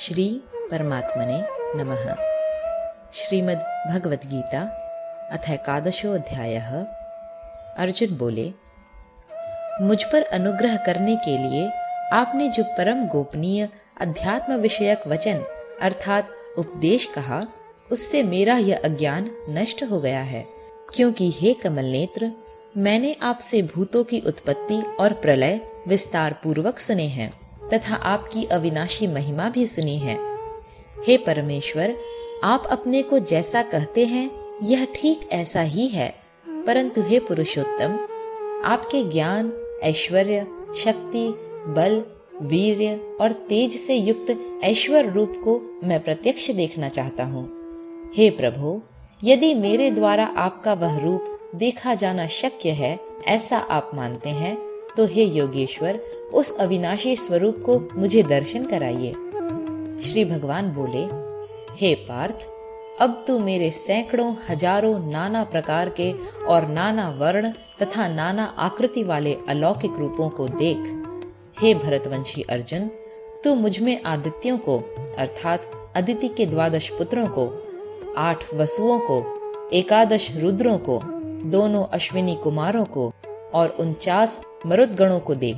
श्री परमात्मने नमः। श्रीमद् भगवत गीता अथ एकादशो अध्याय अर्जुन बोले, मुझ पर अनुग्रह करने के लिए आपने जो परम गोपनीय अध्यात्म विषयक वचन, अर्थात उपदेश कहा, उससे मेरा यह अज्ञान नष्ट हो गया है। क्योंकि हे कमल नेत्र मैंने आपसे भूतों की उत्पत्ति और प्रलय विस्तार पूर्वक सुने हैं। तथा आपकी अविनाशी महिमा भी सुनी है। हे परमेश्वर, आप अपने को जैसा कहते हैं, यह ठीक ऐसा ही है। परंतु हे पुरुषोत्तम, आपके ज्ञान, ऐश्वर्य, शक्ति, बल, वीर्य और तेज से युक्त ऐश्वर रूप को मैं प्रत्यक्ष देखना चाहता हूँ। हे प्रभु, यदि मेरे द्वारा आपका वह रूप देखा जाना शक्य है, ऐसा आप मानते हैं तो हे योगेश्वर उस अविनाशी स्वरूप को मुझे दर्शन कराइए। श्री भगवान बोले, हे पार्थ, अब तू मेरे सैकड़ों, हज़ारों नाना प्रकार के और नाना वर्ण तथा नाना आकृति वाले अलौकिक रूपों को देख। हे भरतवंशी अर्जुन, तू मुझमें आदित्यों को, अर्थात अदिति के द्वादश पुत्रों को, आठ वसुओं को, एकादश रुद्रों को, दोनों अश्विनी कुमारों को और उनचास मरुदगणों को देख।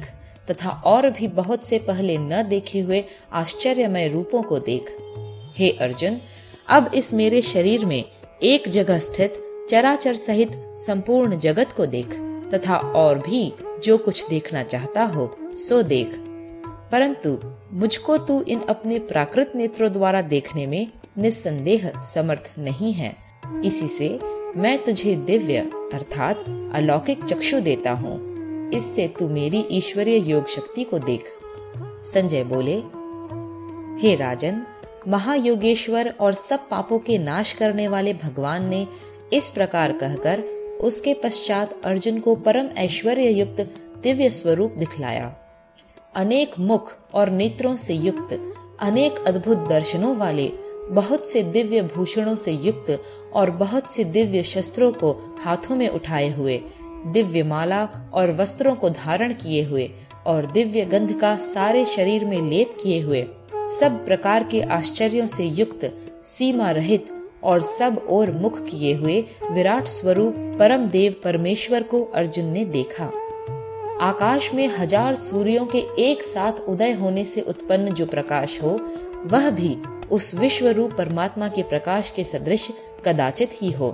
तथा और भी बहुत से पहले न देखे हुए आश्चर्यमय रूपों को देख। हे अर्जुन, अब इस मेरे शरीर में एक जगह स्थित चराचर सहित संपूर्ण जगत को देख, तथा और भी जो कुछ देखना चाहता हो, सो देख। परंतु मुझको तू इन अपने प्राकृत नेत्रों द्वारा देखने में निस्संदेह समर्थ नहीं है। इसी से मैं तुझे दिव्य अर्थात अलौकिक चक्षु देता हूँ। इससे तू मेरी ईश्वरीय योग शक्ति को देख। संजय बोले, हे राजन, महायोगेश्वर और सब पापों के नाश करने वाले भगवान ने इस प्रकार कहकर उसके पश्चात अर्जुन को परम ऐश्वर्य युक्त दिव्य स्वरूप दिखलाया। अनेक मुख और नेत्रों से युक्त, अनेक अद्भुत दर्शनों वाले, बहुत से दिव्य भूषणों से युक्त और बहुत से दिव्य शस्त्रों को हाथों में उठाए हुए दिव्य माला और वस्त्रों को धारण किए हुए और दिव्य गंध का सारे शरीर में लेप किए हुए, सब प्रकार के आश्चर्यों से युक्त, सीमा रहित और सब और मुख किए हुए विराट स्वरूप परम देव परमेश्वर को अर्जुन ने देखा। आकाश में हज़ार सूर्यों के एक साथ उदय होने से उत्पन्न जो प्रकाश हो, वह भी उस विश्व रूप परमात्मा के प्रकाश के सदृश कदाचित ही हो।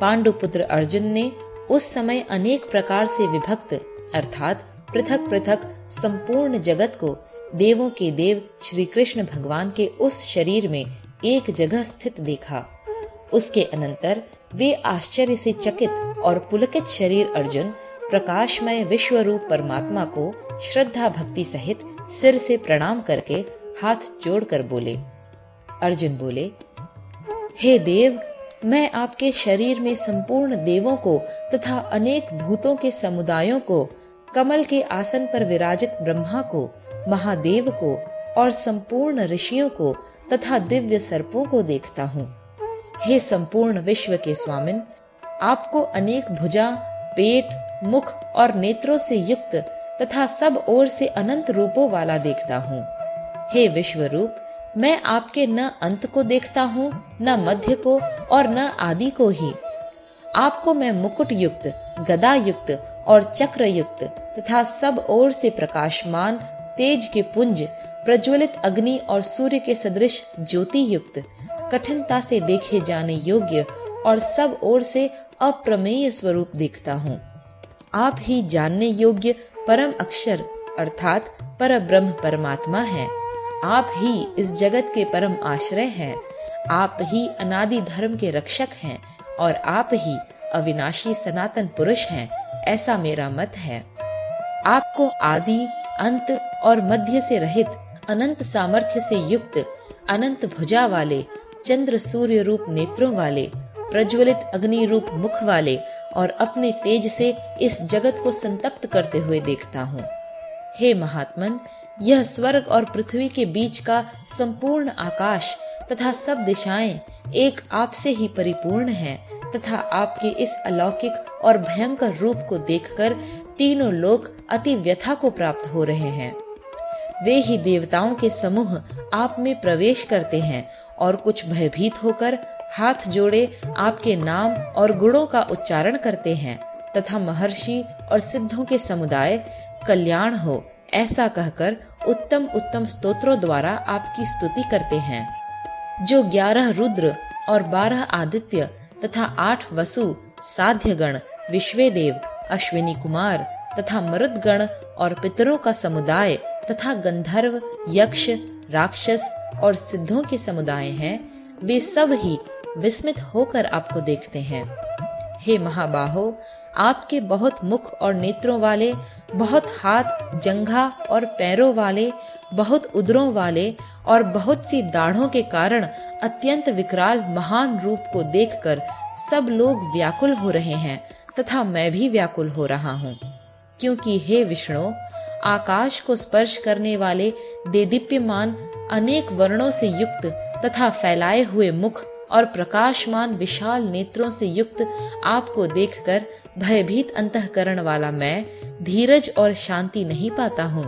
पांडुपुत्र अर्जुन ने उस समय अनेक प्रकार से विभक्त, अर्थात पृथक पृथक संपूर्ण जगत को देवों के देव श्री कृष्ण भगवान के उस शरीर में एक जगह स्थित देखा। उसके अनंतर वे आश्चर्य से चकित और पुलकित शरीर अर्जुन, प्रकाशमय विश्व रूप परमात्मा को श्रद्धा भक्ति सहित सिर से प्रणाम करके हाथ जोड़कर बोले। अर्जुन बोले, हे देव मैं आपके शरीर में संपूर्ण देवों को तथा अनेक भूतों के समुदायों को, कमल के आसन पर विराजित ब्रह्मा को, महादेव को और संपूर्ण ऋषियों को तथा दिव्य सर्पों को देखता हूँ। हे संपूर्ण विश्व के स्वामिन, आपको अनेक भुजा, पेट, मुख और नेत्रों से युक्त तथा सब ओर से अनंत रूपों वाला देखता हूँ। हे विश्व रूप मैं आपके न अंत को देखता हूँ, न मध्य को और न आदि को ही। आपको मैं मुकुट युक्त गदा युक्त और चक्र युक्त तथा सब ओर से प्रकाशमान, तेज के पुंज, प्रज्वलित अग्नि और सूर्य के सदृश ज्योति युक्त कठिनता से देखे जाने योग्य और सब ओर से अप्रमेय स्वरूप देखता हूँ। आप ही जानने योग्य परम अक्षर, अर्थात पर ब्रह्म परमात्मा है। आप ही इस जगत के परम आश्रय हैं। आप ही अनादि धर्म के रक्षक हैं और आप ही अविनाशी सनातन पुरुष हैं, ऐसा मेरा मत है। आपको आदि, अंत और मध्य से रहित, अनंत सामर्थ्य से युक्त, अनंत भुजा वाले, चंद्र सूर्य रूप नेत्रों वाले, प्रज्वलित अग्नि रूप मुख वाले और अपने तेज से इस जगत को संतप्त करते हुए देखता हूँ। हे महात्मन यह स्वर्ग और पृथ्वी के बीच का संपूर्ण आकाश तथा सब दिशाएँ एक आपसे ही परिपूर्ण है तथा आपके इस अलौकिक और भयंकर रूप को देखकर तीनों लोग अति व्यथा को प्राप्त हो रहे हैं। वे ही देवताओं के समूह आप में प्रवेश करते हैं और कुछ भयभीत होकर हाथ जोड़े आपके नाम और गुणों का उच्चारण करते हैं तथा महर्षि और सिद्धों के समुदाय कल्याण हो ऐसा कहकर उत्तम उत्तम स्तोत्रों द्वारा आपकी स्तुति करते हैं। जो ग्यारह रुद्र और बारह आदित्य तथा आठ वसु साध्य गण विश्वेदेव, अश्विनी कुमार तथा मरुदगण और पितरों का समुदाय तथा गंधर्व, यक्ष, राक्षस और सिद्धों के समुदाय हैं, वे सब ही विस्मित होकर आपको देखते हैं। हे महाबाहो आपके बहुत मुख और नेत्रों वाले, बहुत हाथ, जंघा और पैरों वाले, बहुत उदरों वाले और बहुत सी दाढ़ों के कारण अत्यंत विकराल महान रूप को देखकर सब लोग व्याकुल हो रहे हैं तथा मैं भी व्याकुल हो रहा हूँ। क्योंकि हे विष्णु, आकाश को स्पर्श करने वाले देदीप्यमान अनेक वर्णों से युक्त तथा फैलाए हुए मुख और प्रकाशमान विशाल नेत्रों से युक्त आपको देखकर भयभीत अंतकरण वाला मैं धीरज और शांति नहीं पाता हूँ।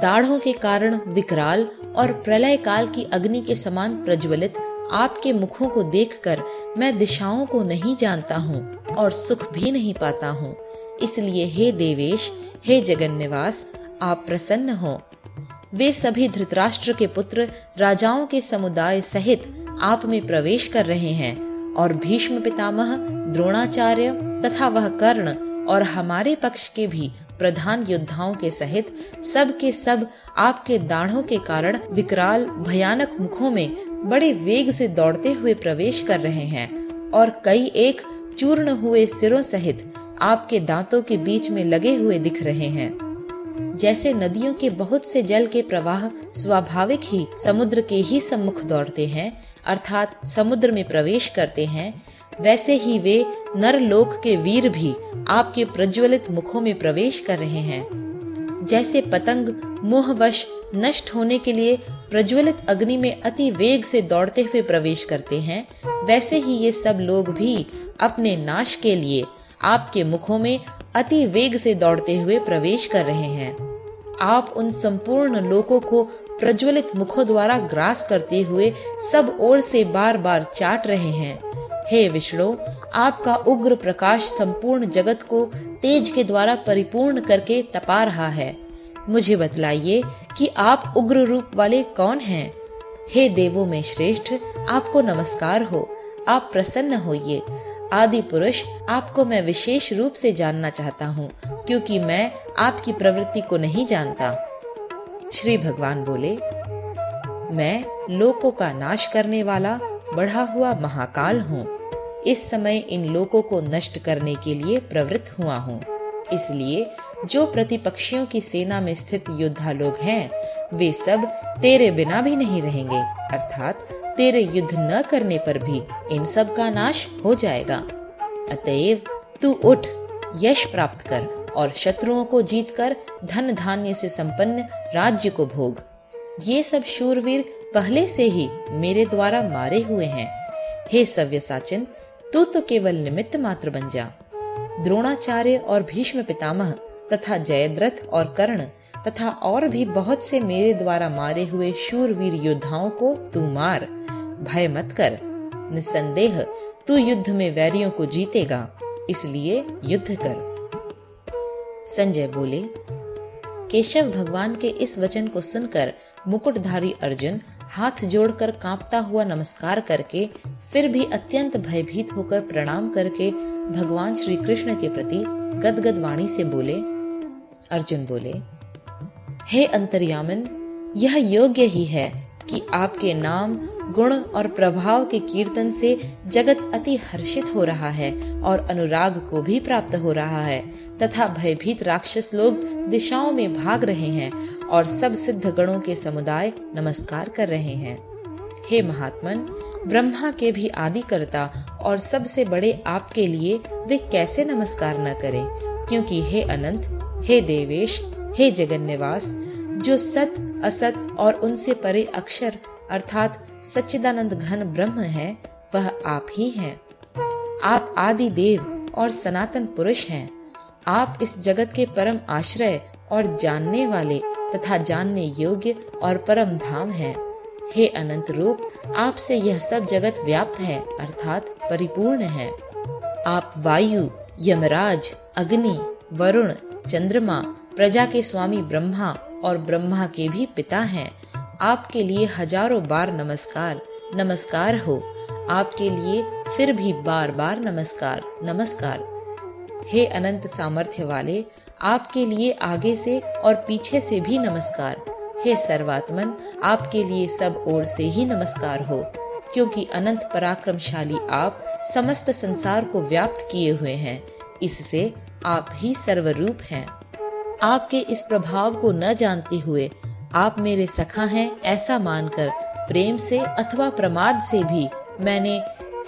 दाढ़ों के कारण विकराल और प्रलय काल की अग्नि के समान प्रज्वलित आपके मुखों को देखकर मैं दिशाओं को नहीं जानता हूँ और सुख भी नहीं पाता हूँ। इसलिए हे देवेश, हे जगन निवास आप प्रसन्न हो। वे सभी धृतराष्ट्र के पुत्र, राजाओं के समुदाय सहित आप में प्रवेश कर रहे हैं और भीष्म पितामह, द्रोणाचार्य तथा वह कर्ण और हमारे पक्ष के भी प्रधान योद्धाओं के सहित सब के सब आपके दाढ़ों के कारण विकराल, भयानक मुखों में बड़े वेग से दौड़ते हुए प्रवेश कर रहे हैं और कई एक चूर्ण हुए सिरों सहित आपके दांतों के बीच में लगे हुए दिख रहे हैं। जैसे नदियों के बहुत से जल के प्रवाह स्वाभाविक ही समुद्र के ही सम्मुख दौड़ते हैं अर्थात समुद्र में प्रवेश करते हैं, वैसे ही वे नरलोक के वीर भी आपके प्रज्वलित मुखों में प्रवेश कर रहे हैं। जैसे पतंग मोहवश नष्ट होने के लिए प्रज्वलित अग्नि में अति वेग से दौड़ते हुए प्रवेश करते हैं, वैसे ही ये सब लोग भी अपने नाश के लिए आपके मुखों में अति वेग से दौड़ते हुए प्रवेश कर रहे हैं। आप उन संपूर्ण लोकों को प्रज्वलित मुखों द्वारा ग्रास करते हुए सब ओर से बार बार चाट रहे हैं। हे विष्णु, आपका उग्र प्रकाश संपूर्ण जगत को तेज के द्वारा परिपूर्ण करके तपा रहा है। मुझे बतलाइए कि आप उग्र रूप वाले कौन हैं? हे देवों में श्रेष्ठ, आपको नमस्कार हो। आप प्रसन्न होइए। आदि पुरुष, आपको मैं विशेष रूप से जानना चाहता हूँ, क्योंकि मैं आपकी प्रवृत्ति को नहीं जानता। श्री भगवान बोले, मैं लोकों का नाश करने वाला बढ़ा हुआ महाकाल हूँ। इस समय इन लोकों को नष्ट करने के लिए प्रवृत्त हुआ हूँ। इसलिए जो प्रतिपक्षियों की सेना में स्थित योद्धा लोग हैं, वे सब तेरे बिना भी नहीं रहेंगे। अर्थात तेरे युद्ध न करने पर भी इन सब का नाश हो जाएगा। अतएव तू उठ, यश प्राप्त कर। और शत्रुओं को जीतकर धन धान्य से संपन्न राज्य को भोग। ये सब शूरवीर पहले से ही मेरे द्वारा मारे हुए हैं। हे सव्य साचन तू तो केवल निमित्त मात्र बन जा। द्रोणाचार्य और भीष्म पितामह तथा जयद्रथ और कर्ण तथा और भी बहुत से मेरे द्वारा मारे हुए शूरवीर योद्धाओं को तू मार। भय मत कर। निसंदेह, तू युद्ध में वैरियों को जीतेगा, इसलिए युद्ध कर। संजय बोले, केशव भगवान के इस वचन को सुनकर मुकुटधारी अर्जुन हाथ जोड़कर कांपता हुआ नमस्कार करके, फिर भी अत्यंत भयभीत होकर प्रणाम करके भगवान श्री कृष्ण के प्रति गदगद वाणी से बोले। अर्जुन बोले, हे अंतर्यामन, यह योग्य ही है कि आपके नाम, गुण और प्रभाव के कीर्तन से जगत अति हर्षित हो रहा है और अनुराग को भी प्राप्त हो रहा है। तथा भयभीत राक्षस लोग दिशाओं में भाग रहे हैं और सब सिद्ध गणों के समुदाय नमस्कार कर रहे हैं हे महात्मन, ब्रह्मा के भी आदि करता और सबसे बड़े आपके लिए वे कैसे नमस्कार न करें, क्योंकि हे अनंत, हे देवेश, हे जगन निवास जो सत, असत और उनसे परे अक्षर अर्थात सच्चिदानंद घन ब्रह्म है, वह आप ही हैं। आप आदि देव और सनातन पुरुष हैं आप इस जगत के परम आश्रय और जानने वाले तथा जानने योग्य और परम धाम है। हे अनंत रूप, आपसे यह सब जगत व्याप्त है, अर्थात परिपूर्ण है। आप वायु, यमराज, अग्नि, वरुण, चंद्रमा, प्रजा के स्वामी ब्रह्मा और ब्रह्मा के भी पिता हैं। आपके लिए हज़ारों बार नमस्कार नमस्कार हो। आपके लिए फिर भी बार बार नमस्कार नमस्कार। हे अनंत सामर्थ्य वाले, आपके लिए आगे से और पीछे से भी नमस्कार। हे सर्वात्मन, आपके लिए सब ओर से ही नमस्कार हो, क्योंकि अनंत पराक्रमशाली आप समस्त संसार को व्याप्त किए हुए हैं, इससे आप ही सर्वरूप हैं। आपके इस प्रभाव को न जानते हुए आप मेरे सखा हैं ऐसा मानकर, प्रेम से अथवा प्रमाद से भी मैंने,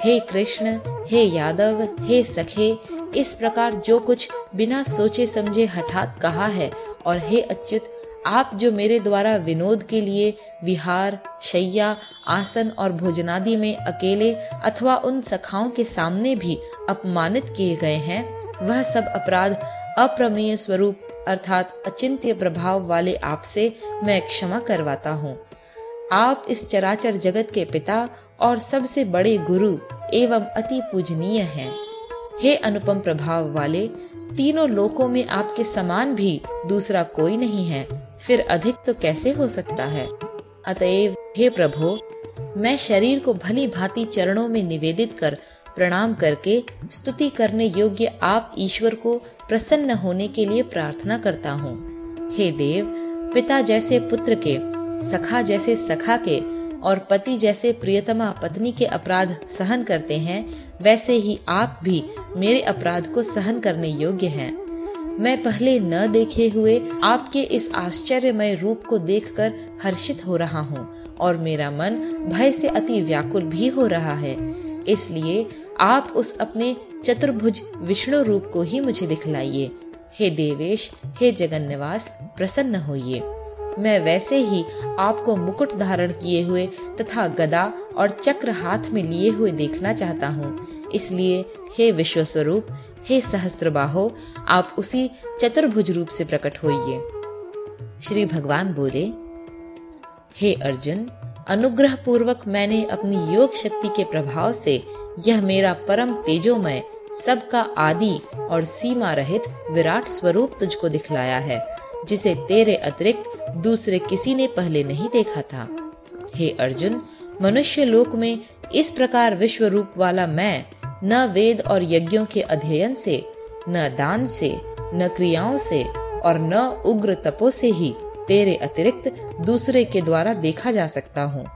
हे कृष्ण, हे यादव, हे सखे इस प्रकार जो कुछ बिना सोचे समझे हठात कहा है, और हे अच्युत, आप जो मेरे द्वारा विनोद के लिए विहार, शैया, आसन और भोजनादि में अकेले अथवा उन सखाओं के सामने भी अपमानित किए गए हैं, वह सब अपराध अप्रमेय स्वरूप अर्थात अचिंत्य प्रभाव वाले आपसे मैं क्षमा करवाता हूँ आप इस चराचर जगत के पिता और सबसे बड़े गुरु एवं अति पूजनीय हैं। हे अनुपम प्रभाव वाले, तीनों लोकों में आपके समान भी दूसरा कोई नहीं है, फिर अधिक तो कैसे हो सकता है? अतएव, हे प्रभु, मैं शरीर को भली भांति चरणों में निवेदित कर प्रणाम करके स्तुति करने योग्य आप ईश्वर को प्रसन्न होने के लिए प्रार्थना करता हूँ। हे देव, पिता जैसे पुत्र के, सखा जैसे सखा के और पति जैसे प्रियतमा पत्नी के अपराध सहन करते हैं वैसे ही आप भी मेरे अपराध को सहन करने योग्य हैं। मैं पहले न देखे हुए आपके इस आश्चर्यमय रूप को देखकर हर्षित हो रहा हूँ और मेरा मन भय से अति व्याकुल भी हो रहा है। इसलिए आप उस अपने चतुर्भुज विष्णु रूप को ही मुझे दिखलाइए। हे देवेश, हे जगन निवास प्रसन्न होइए। मैं वैसे ही आपको मुकुट धारण किए हुए तथा गदा और चक्र हाथ में लिए हुए देखना चाहता हूँ। इसलिए हे विश्व स्वरूप हे सहस्त्र आप उसी चतुर्भुज रूप से प्रकट होइए। श्री भगवान बोले, हे अर्जुन अनुग्रह पूर्वक मैंने अपनी योग शक्ति के प्रभाव से यह मेरा परम तेजोमय, सबका आदि और सीमा रहित विराट स्वरूप तुझको दिखलाया है, जिसे तेरे अतिरिक्त दूसरे किसी ने पहले नहीं देखा था। हे अर्जुन, मनुष्य लोक में इस प्रकार विश्व रूप वाला मैं न वेद और यज्ञों के अध्ययन से, न दान से, न क्रियाओं से और न उग्र तपो से ही तेरे अतिरिक्त दूसरे के द्वारा देखा जा सकता हूँ।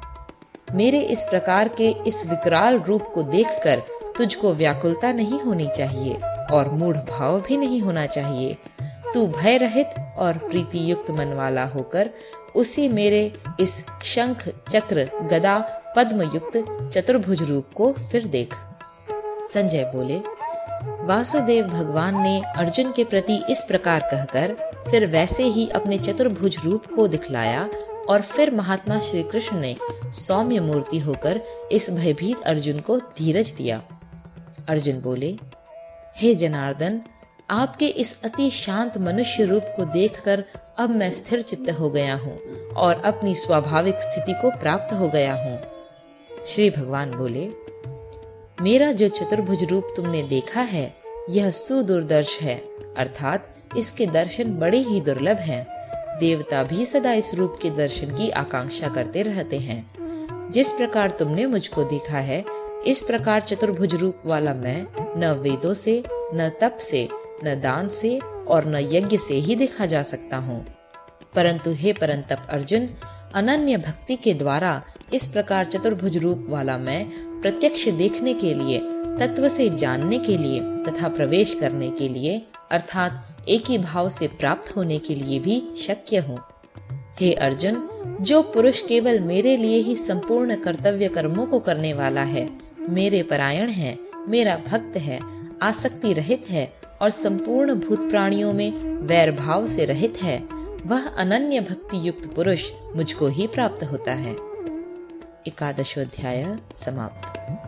मेरे इस प्रकार के इस विकराल रूप को देखकर तुझको व्याकुलता नहीं होनी चाहिए और मूढ़ भाव भी नहीं होना चाहिए। तू भय रहित और प्रीति युक्त मन वाला होकर उसी मेरे इस शंख चक्र गदा पद्म युक्त चतुर्भुज रूप को फिर देख। संजय बोले, वासुदेव भगवान ने अर्जुन के प्रति इस प्रकार कहकर फिर वैसे ही अपने चतुर्भुज रूप को दिखलाया और फिर महात्मा श्री कृष्ण ने सौम्य मूर्ति होकर इस भयभीत अर्जुन को धीरज दिया। अर्जुन बोले, हे जनार्दन आपके इस अति शांत मनुष्य रूप को देखकर अब मैं स्थिर चित्त हो गया हूँ और अपनी स्वाभाविक स्थिति को प्राप्त हो गया हूँ श्री भगवान बोले, मेरा जो चतुर्भुज रूप तुमने देखा है, यह सुदूरदर्श है, अर्थात इसके दर्शन बड़े ही दुर्लभ हैं। देवता भी सदा इस रूप के दर्शन की आकांक्षा करते रहते हैं जिस प्रकार तुमने मुझको देखा है, इस प्रकार चतुर्भुज रूप वाला मैं न वेदों से, न तप से न दान से और न यज्ञ से ही देखा जा सकता हूँ। परंतु हे परंतप अर्जुन, अनन्य भक्ति के द्वारा इस प्रकार चतुर्भुज रूप वाला मैं प्रत्यक्ष देखने के लिए, तत्व से जानने के लिए तथा प्रवेश करने के लिए, अर्थात एक ही भाव से प्राप्त होने के लिए भी शक्य हूँ। हे अर्जुन, जो पुरुष केवल मेरे लिए ही संपूर्ण कर्तव्य कर्मों को करने वाला है, मेरे परायण है, मेरा भक्त है, आसक्ति रहित है और संपूर्ण भूत प्राणियों में वैर भाव से रहित है, वह अनन्य भक्ति युक्त पुरुष मुझको ही प्राप्त होता है। एकादशोध्याय समाप्त।